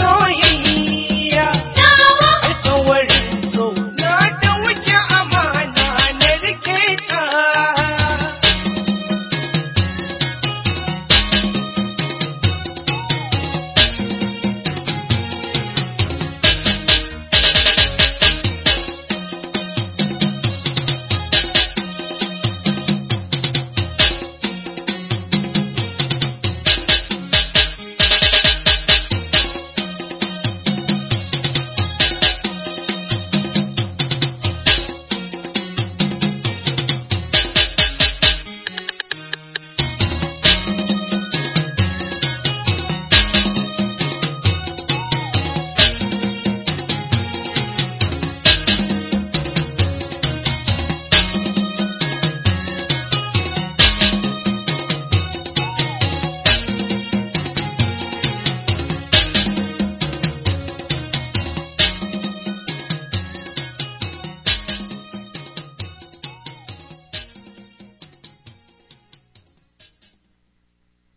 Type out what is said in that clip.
तो ही